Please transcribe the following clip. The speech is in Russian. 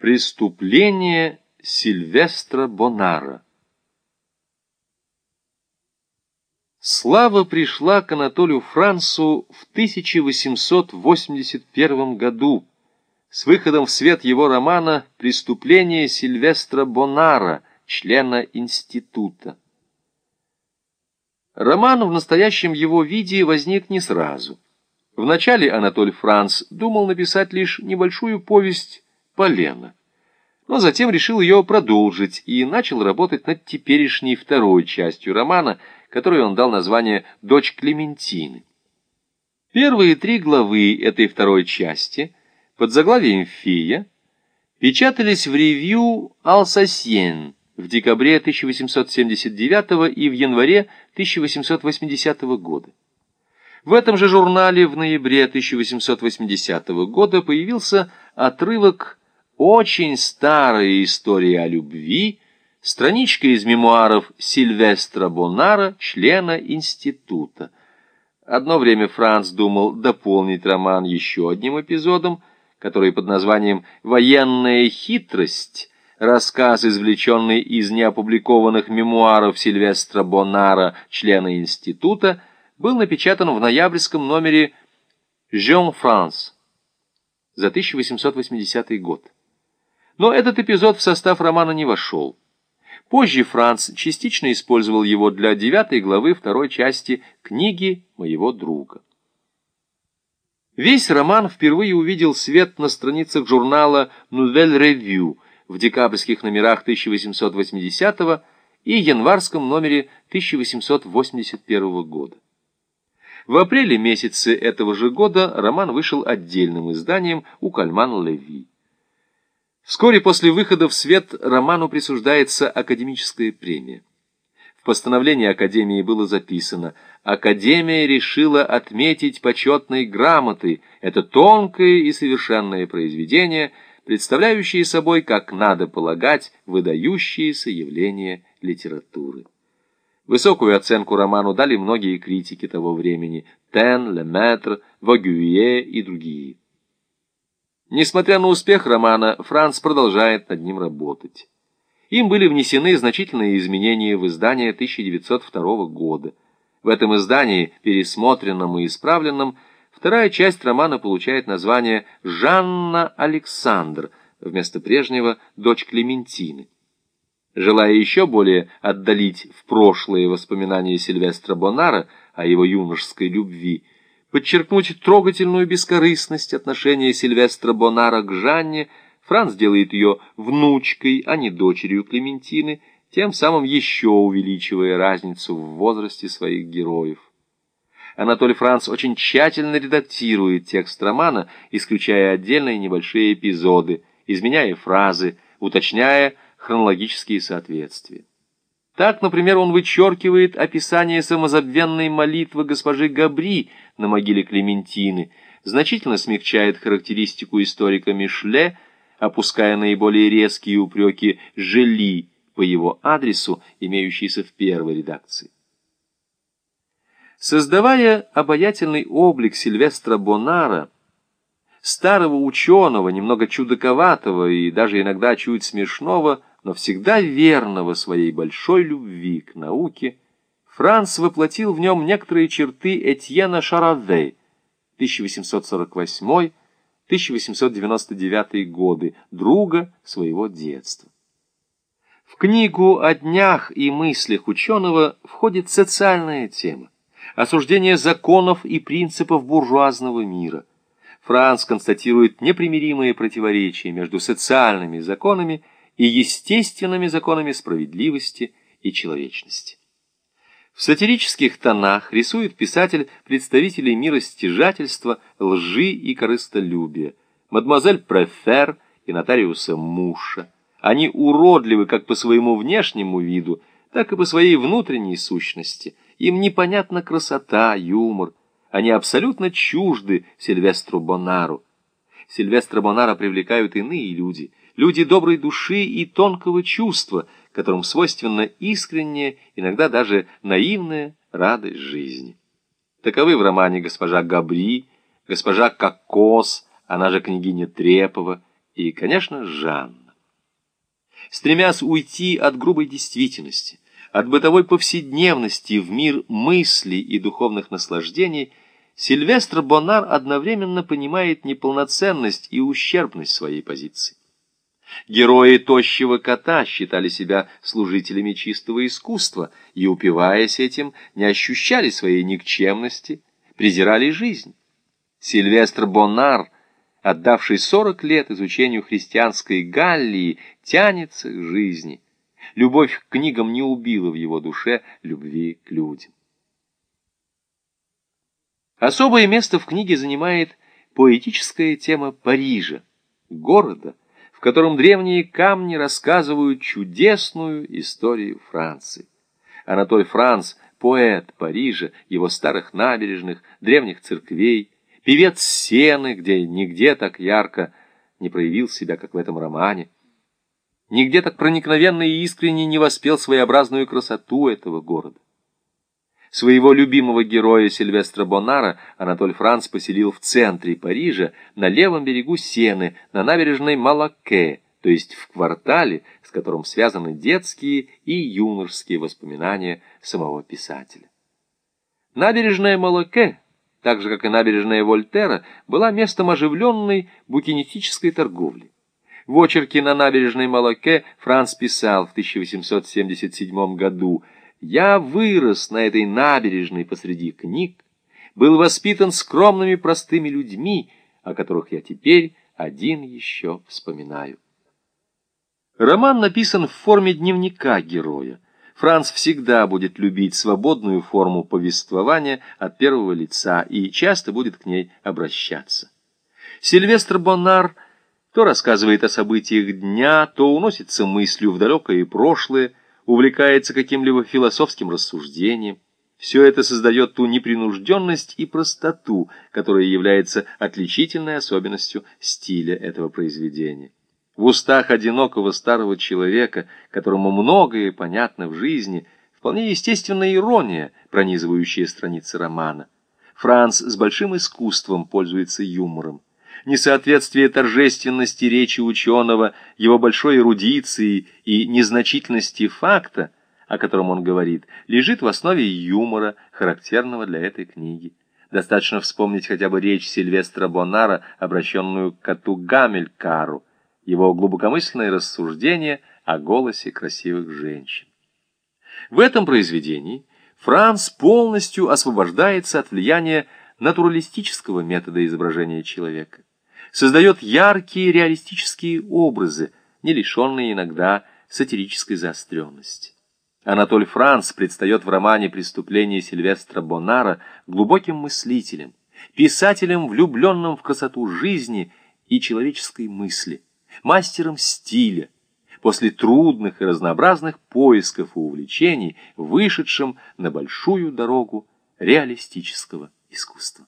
Преступление Сильвестра Бонара Слава пришла к Анатолию Францу в 1881 году с выходом в свет его романа «Преступление Сильвестра Бонара», члена института. Роман в настоящем его виде возник не сразу. Вначале Анатоль Франц думал написать лишь небольшую повесть «Полено», но затем решил ее продолжить и начал работать над теперешней второй частью романа, которой он дал название «Дочь Клементины». Первые три главы этой второй части под заглавием «Фея» печатались в ревью «Алсасьен» в декабре 1879 и в январе 1880 года. В этом же журнале в ноябре 1880 года появился отрывок «Очень старая история о любви», страничка из мемуаров Сильвестра Бонара, члена института. Одно время Франц думал дополнить роман еще одним эпизодом, который под названием «Военная хитрость» рассказ, извлеченный из неопубликованных мемуаров Сильвестра Бонара, члена института, был напечатан в ноябрьском номере «Jean France» за 1880 год. Но этот эпизод в состав романа не вошел. Позже Франц частично использовал его для девятой главы второй части книги моего друга. Весь роман впервые увидел свет на страницах журнала «Nouvelle Revue», в декабрьских номерах 1880 и январском номере 1881 года. В апреле месяце этого же года роман вышел отдельным изданием у Кальман-Леви. Вскоре после выхода в свет роману присуждается академическая премия. В постановлении Академии было записано «Академия решила отметить почетной грамотой это тонкое и совершенное произведение – представляющие собой, как надо полагать, выдающиеся явления литературы. Высокую оценку роману дали многие критики того времени – Тен, Леметр, Вагюе и другие. Несмотря на успех романа, Франц продолжает над ним работать. Им были внесены значительные изменения в издание 1902 года. В этом издании, пересмотренном и исправленном, Вторая часть романа получает название «Жанна Александр», вместо прежнего «Дочь Клементины». Желая еще более отдалить в прошлое воспоминания Сильвестра Бонара о его юношеской любви, подчеркнуть трогательную бескорыстность отношения Сильвестра Бонара к Жанне, Франц делает ее внучкой, а не дочерью Клементины, тем самым еще увеличивая разницу в возрасте своих героев. Анатолий Франц очень тщательно редактирует текст романа, исключая отдельные небольшие эпизоды, изменяя фразы, уточняя хронологические соответствия. Так, например, он вычеркивает описание самозабвенной молитвы госпожи Габри на могиле Клементины, значительно смягчает характеристику историка Мишле, опуская наиболее резкие упреки «жели» по его адресу, имеющиеся в первой редакции. Создавая обаятельный облик Сильвестра Бонара, старого ученого, немного чудаковатого и даже иногда чуть смешного, но всегда верного своей большой любви к науке, Франц воплотил в нем некоторые черты Этьена Шараве 1848-1899 годы, друга своего детства. В книгу о днях и мыслях ученого входит социальная тема осуждение законов и принципов буржуазного мира. Франц констатирует непримиримые противоречия между социальными законами и естественными законами справедливости и человечности. В сатирических тонах рисует писатель представителей мира стяжательства, лжи и корыстолюбия, мадемуазель Префер и нотариуса Муша. Они уродливы как по своему внешнему виду, так и по своей внутренней сущности – им непонятна красота, юмор. Они абсолютно чужды Сильвестру Бонару. Сильвестра Бонара привлекают иные люди, люди доброй души и тонкого чувства, которым свойственна искренняя, иногда даже наивная радость жизни. Таковы в романе госпожа Габри, госпожа Кокос, она же княгиня Трепова, и, конечно, Жанна. Стремясь уйти от грубой действительности, от бытовой повседневности в мир мыслей и духовных наслаждений, Сильвестр Бонар одновременно понимает неполноценность и ущербность своей позиции. Герои «Тощего кота» считали себя служителями чистого искусства и, упиваясь этим, не ощущали своей никчемности, презирали жизнь. Сильвестр Бонар, отдавший сорок лет изучению христианской Галлии, тянется к жизни. Любовь к книгам не убила в его душе любви к людям. Особое место в книге занимает поэтическая тема Парижа, города, в котором древние камни рассказывают чудесную историю Франции. Анатоль Франц – поэт Парижа, его старых набережных, древних церквей, певец Сены, где нигде так ярко не проявил себя, как в этом романе, нигде так проникновенно и искренне не воспел своеобразную красоту этого города. Своего любимого героя Сильвестра Бонара Анатоль Франц поселил в центре Парижа, на левом берегу Сены, на набережной Малаке, то есть в квартале, с которым связаны детские и юношеские воспоминания самого писателя. Набережная Малаке, так же как и набережная Вольтера, была местом оживленной букинистической торговли. В очерке на набережной Малаке Франц писал в 1877 году – я вырос на этой набережной посреди книг, был воспитан скромными простыми людьми, о которых я теперь один еще вспоминаю. Роман написан в форме дневника героя. Франц всегда будет любить свободную форму повествования от первого лица и часто будет к ней обращаться. Сильвестр Боннар то рассказывает о событиях дня, то уносится мыслью в далекое прошлое, увлекается каким-либо философским рассуждением. Все это создает ту непринужденность и простоту, которая является отличительной особенностью стиля этого произведения. В устах одинокого старого человека, которому многое понятно в жизни, вполне естественная ирония, пронизывающая страницы романа. Франц с большим искусством пользуется юмором несоответствие торжественности речи ученого, его большой эрудиции и незначительности факта, о котором он говорит, лежит в основе юмора, характерного для этой книги. Достаточно вспомнить хотя бы речь Сильвестра Бонара, обращенную к коту Гамелькару, его глубокомысленное рассуждение о голосе красивых женщин. В этом произведении Франц полностью освобождается от влияния натуралистического метода изображения человека создает яркие реалистические образы, не лишенные иногда сатирической заостренности. Анатоль Франц предстает в романе «Преступление Сильвестра Бонара» глубоким мыслителем, писателем, влюбленным в красоту жизни и человеческой мысли, мастером стиля, после трудных и разнообразных поисков и увлечений, вышедшим на большую дорогу реалистического искусства.